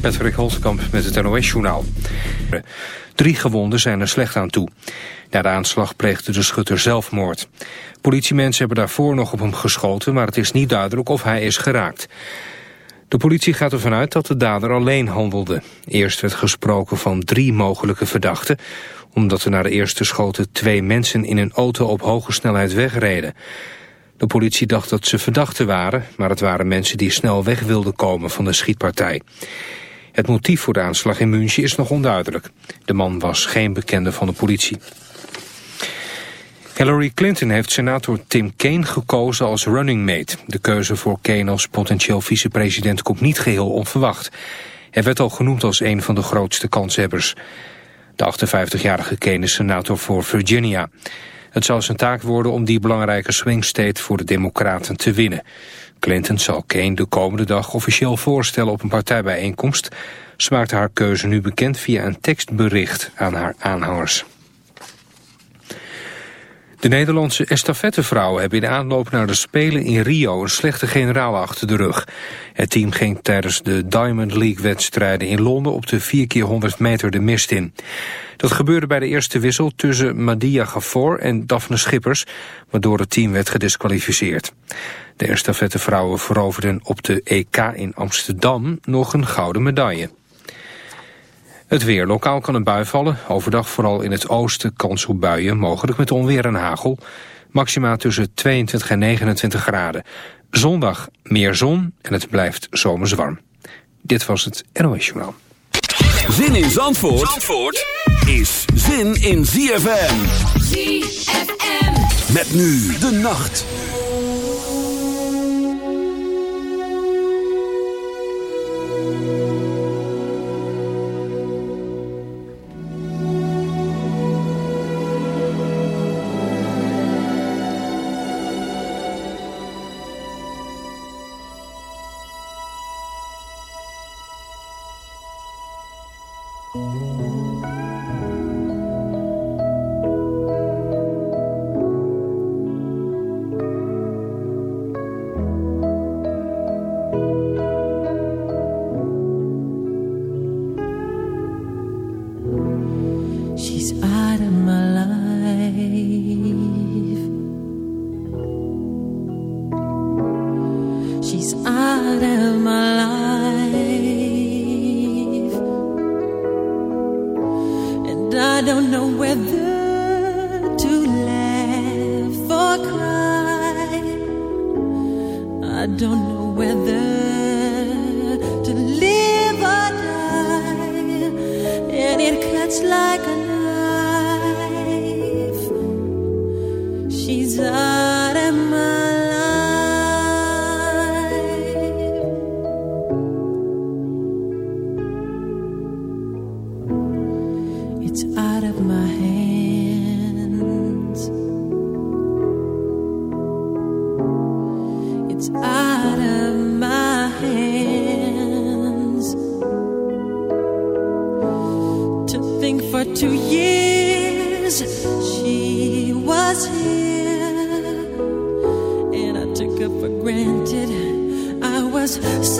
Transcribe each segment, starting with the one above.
Patrick Holtkamp met het NOS-journaal. Drie gewonden zijn er slecht aan toe. Na de aanslag pleegde de schutter zelfmoord. Politiemensen hebben daarvoor nog op hem geschoten... maar het is niet duidelijk of hij is geraakt. De politie gaat ervan uit dat de dader alleen handelde. Eerst werd gesproken van drie mogelijke verdachten... omdat er na de eerste schoten twee mensen in een auto op hoge snelheid wegreden. De politie dacht dat ze verdachten waren... maar het waren mensen die snel weg wilden komen van de schietpartij. Het motief voor de aanslag in München is nog onduidelijk. De man was geen bekende van de politie. Hillary Clinton heeft senator Tim Kaine gekozen als running mate. De keuze voor Kaine als potentieel vicepresident komt niet geheel onverwacht. Hij werd al genoemd als een van de grootste kanshebbers. De 58-jarige Kaine is senator voor Virginia. Het zal zijn taak worden om die belangrijke swing state voor de democraten te winnen. Clinton zal Kane de komende dag officieel voorstellen op een partijbijeenkomst. Ze haar keuze nu bekend via een tekstbericht aan haar aanhangers. De Nederlandse estafettevrouwen hebben in de aanloop naar de Spelen in Rio een slechte generaal achter de rug. Het team ging tijdens de Diamond League wedstrijden in Londen op de 4 keer 100 meter de mist in. Dat gebeurde bij de eerste wissel tussen Madia Gafor en Daphne Schippers, waardoor het team werd gedisqualificeerd. De estafettevrouwen veroverden op de EK in Amsterdam nog een gouden medaille. Het weer. Lokaal kan een bui vallen. Overdag vooral in het oosten kans op buien, mogelijk met onweer en hagel. Maxima tussen 22 en 29 graden. Zondag meer zon en het blijft zomers warm. Dit was het NOS Journaal. Zin in Zandvoort, Zandvoort is zin in ZFM. ZFM. Met nu de nacht.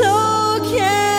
So can.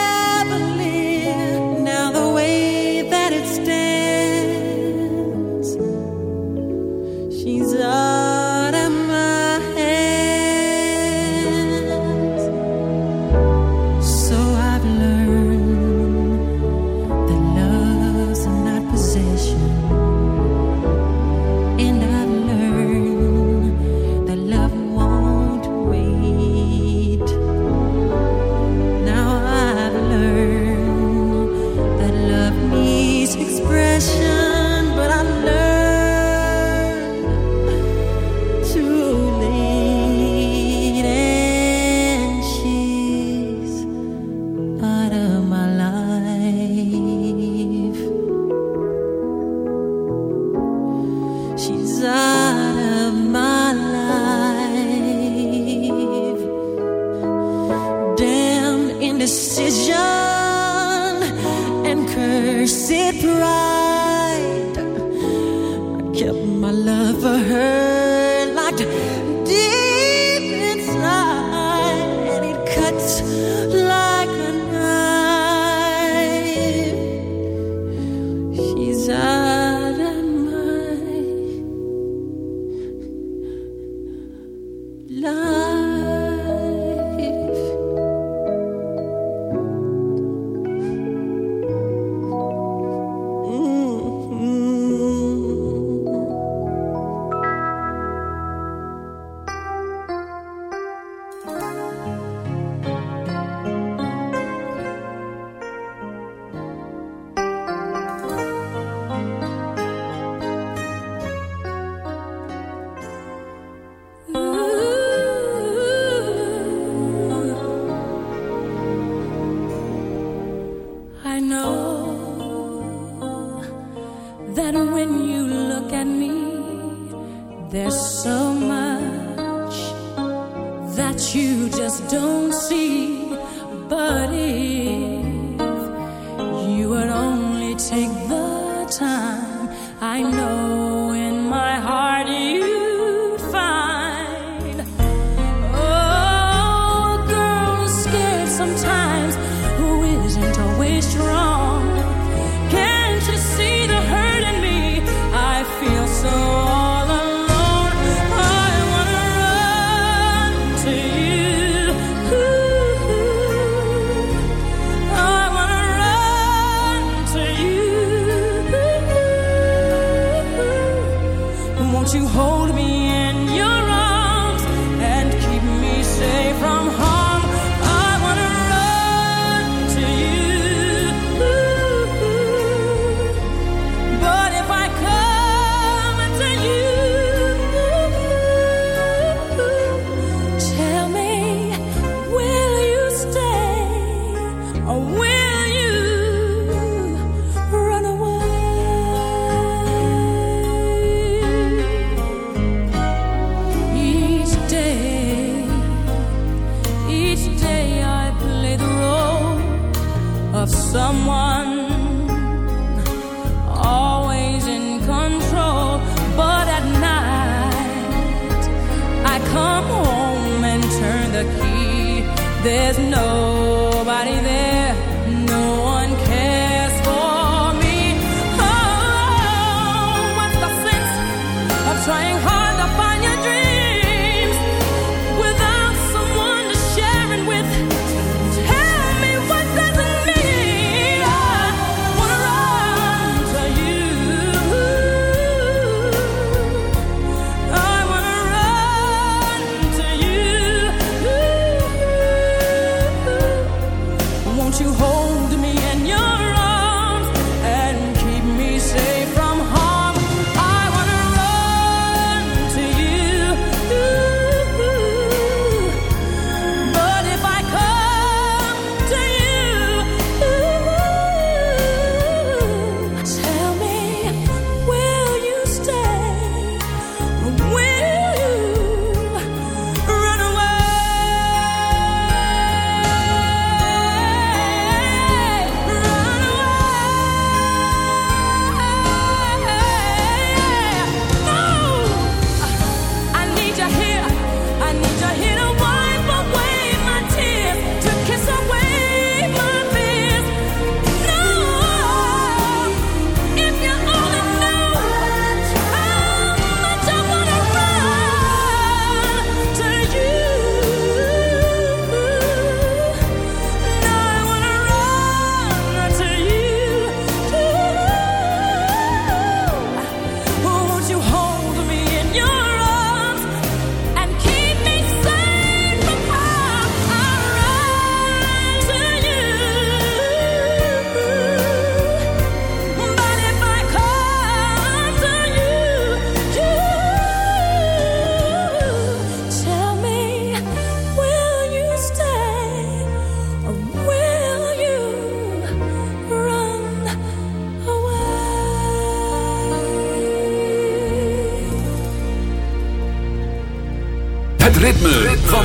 there's no.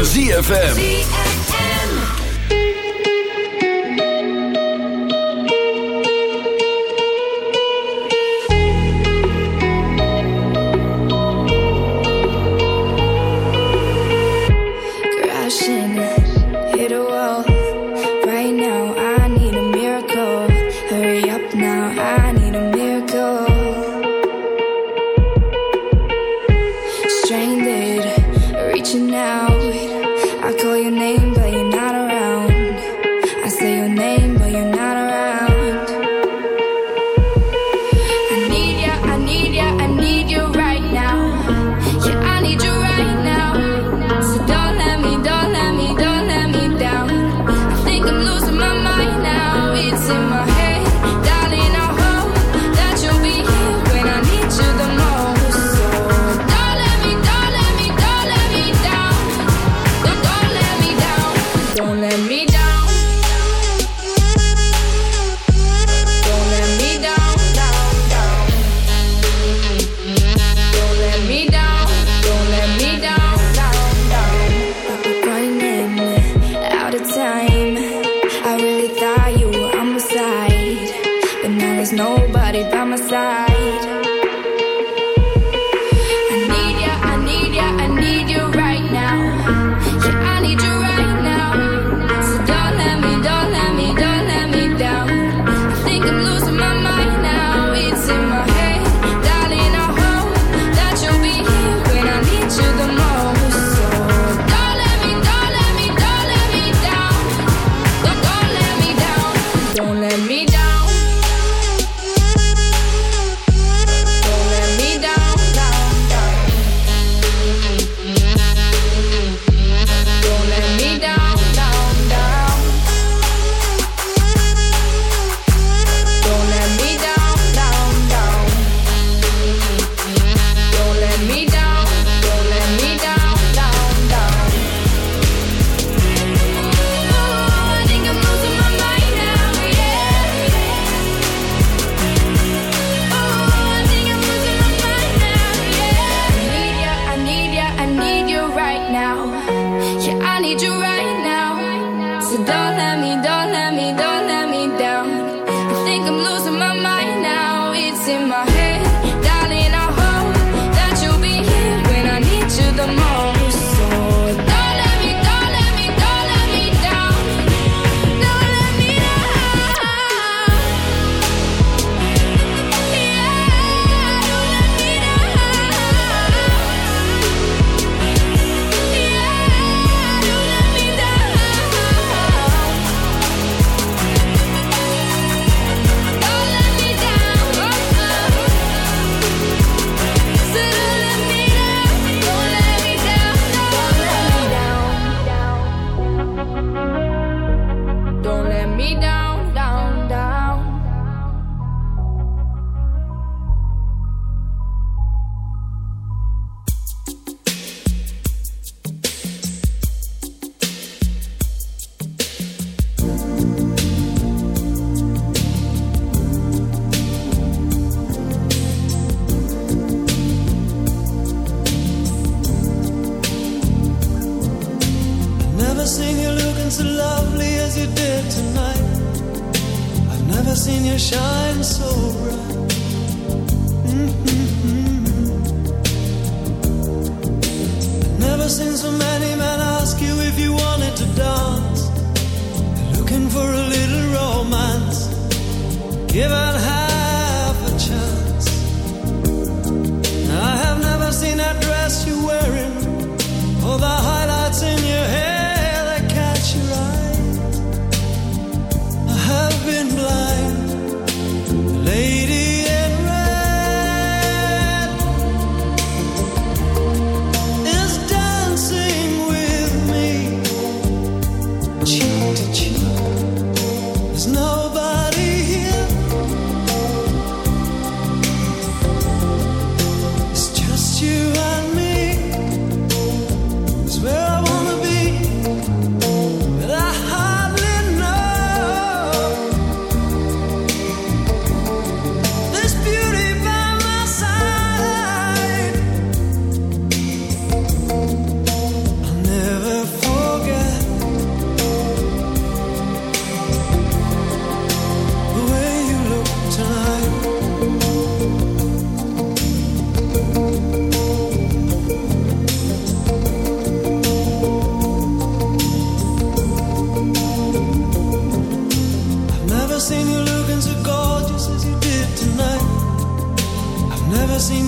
ZFM.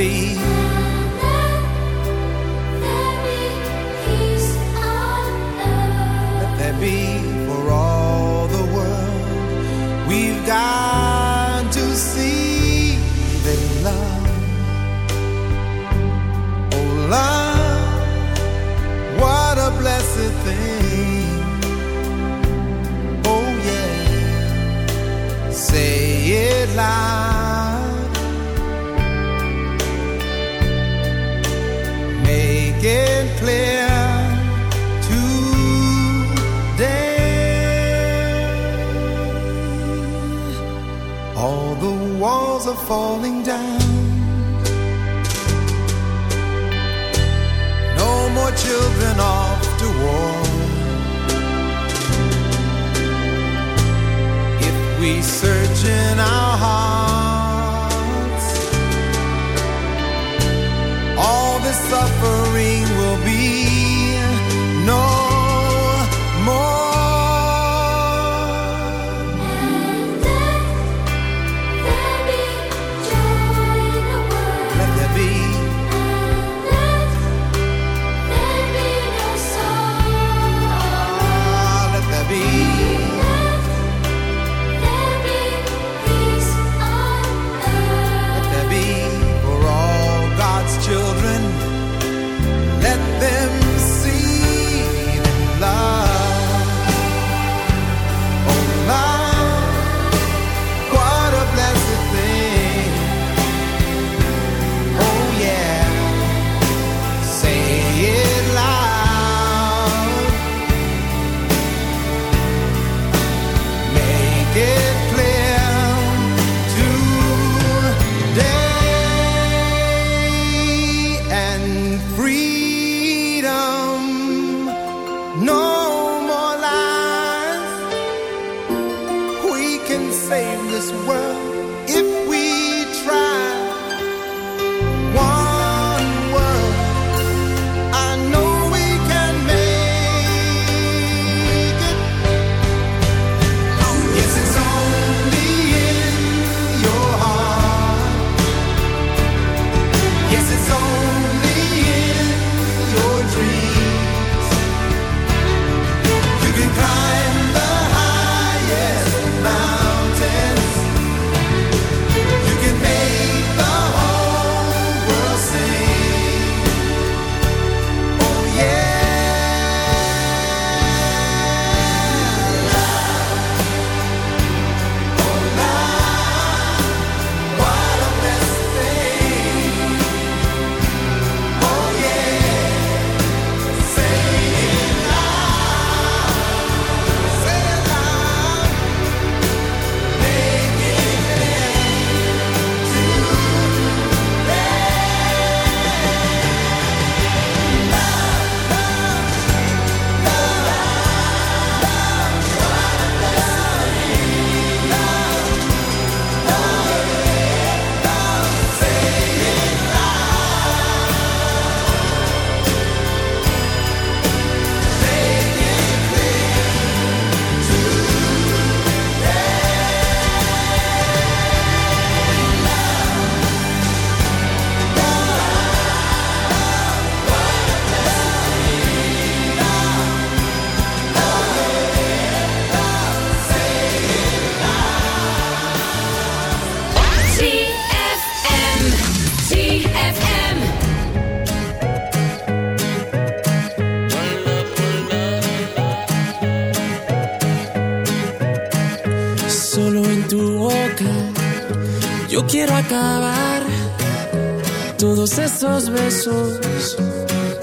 Be,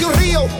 que o rio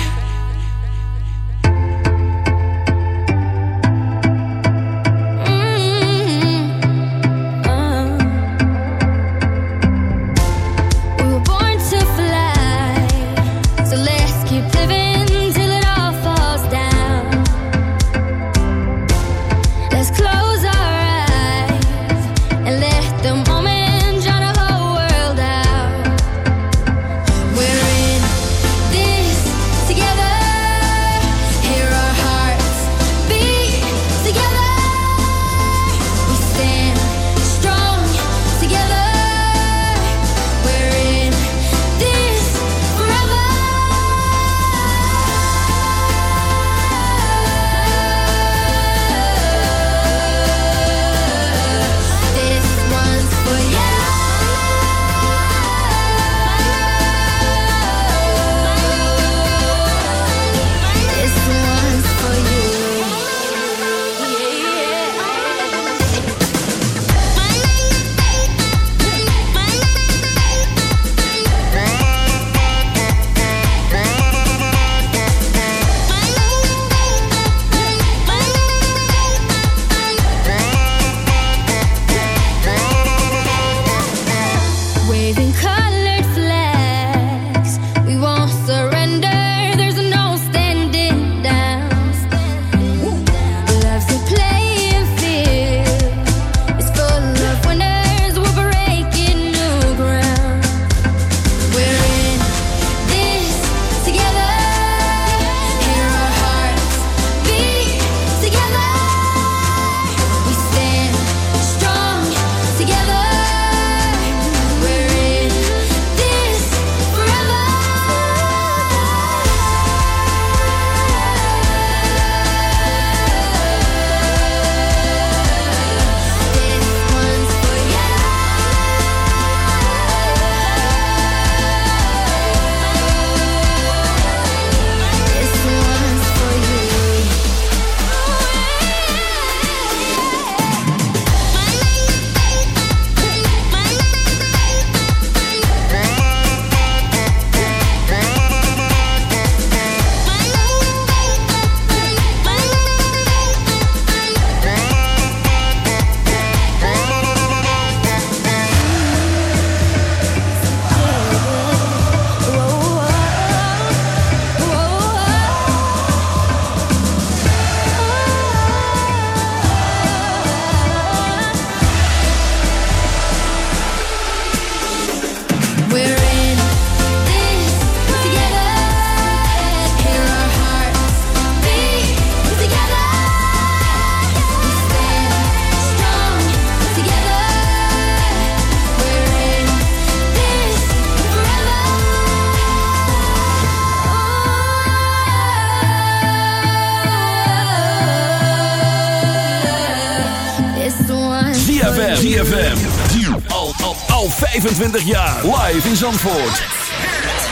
25 jaar live in Zandvoort.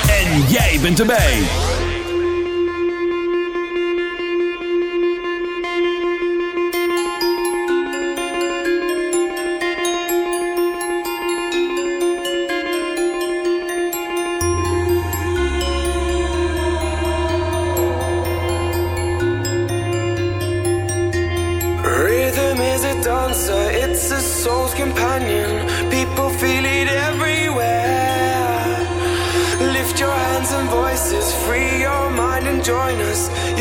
En jij bent erbij. Rhythm is a dancer, it's a soul's companion. People join us.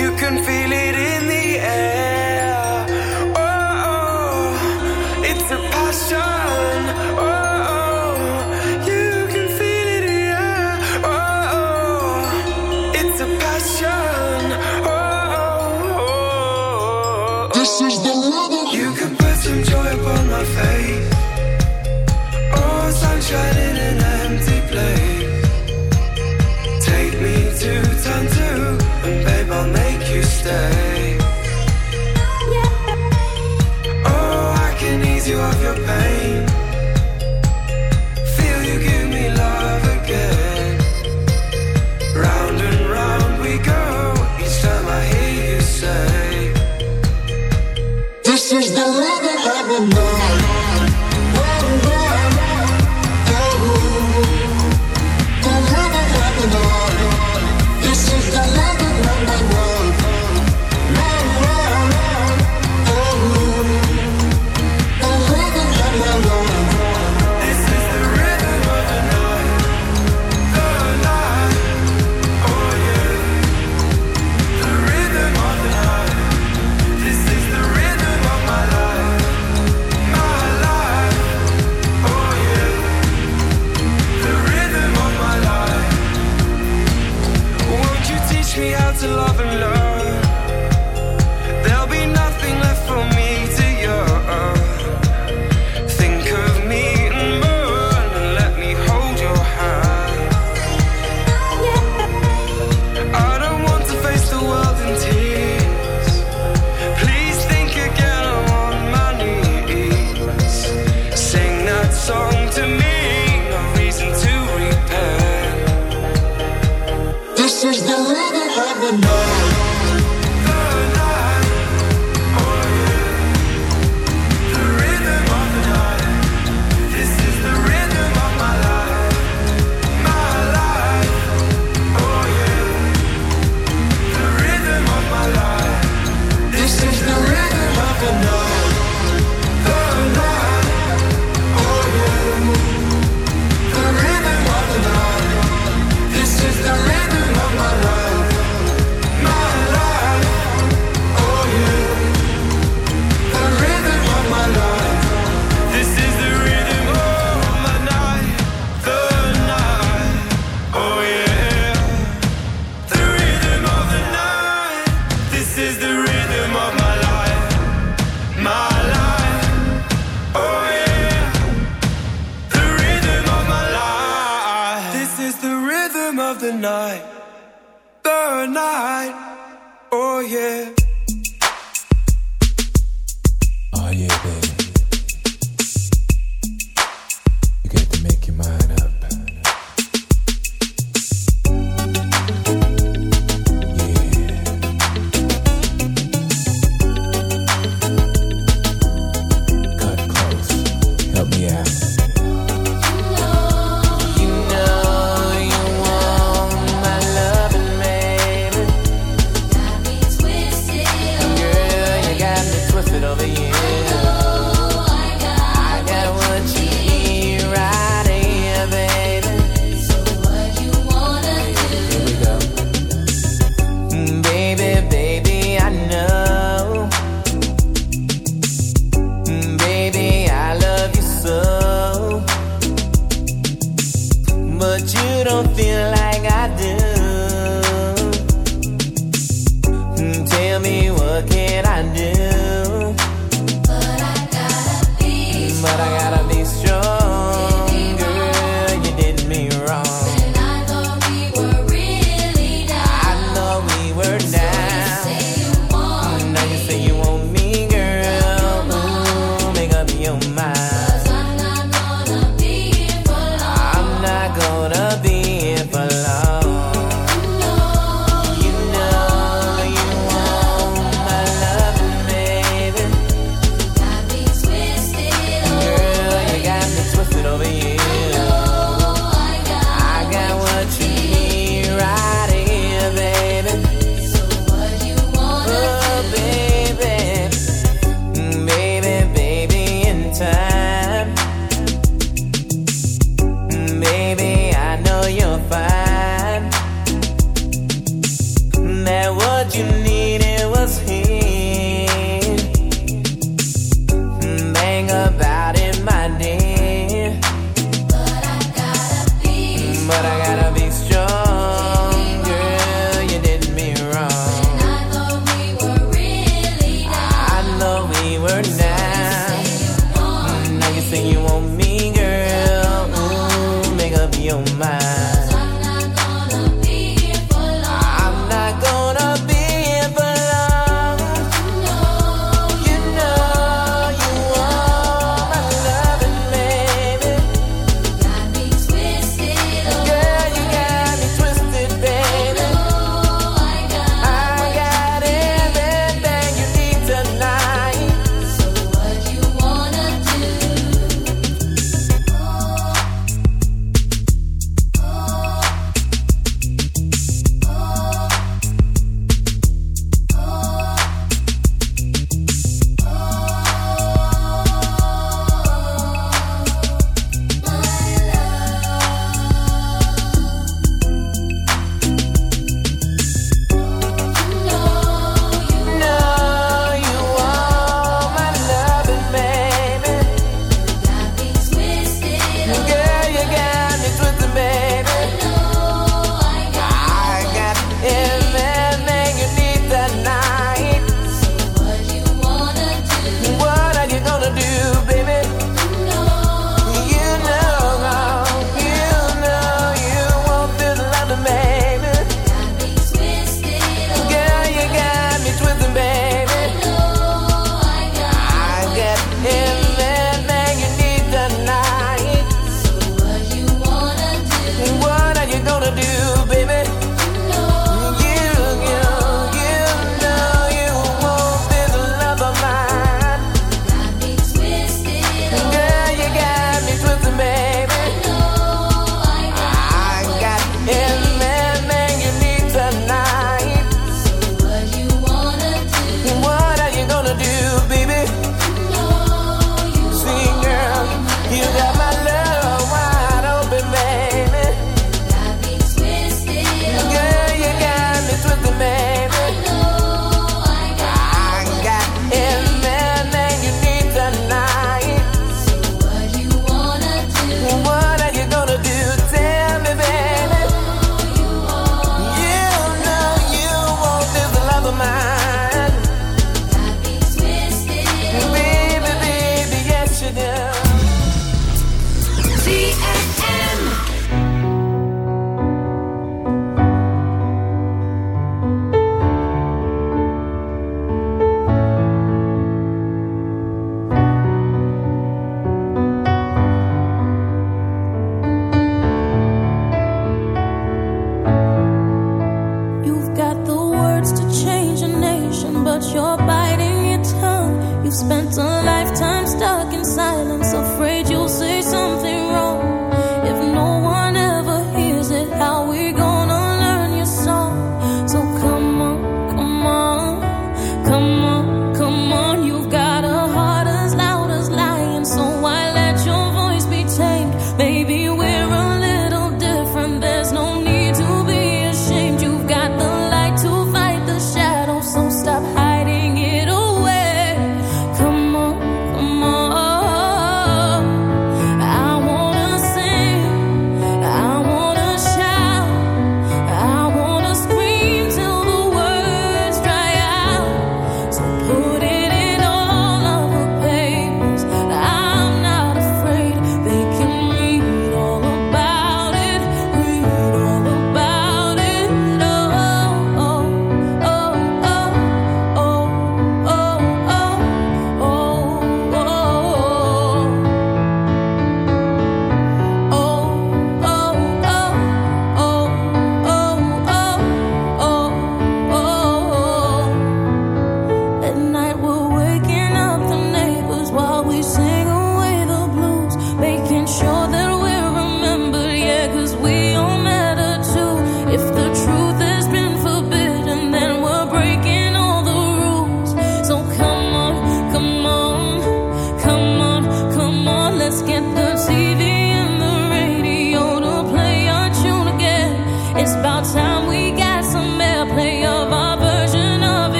your mind.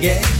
Again,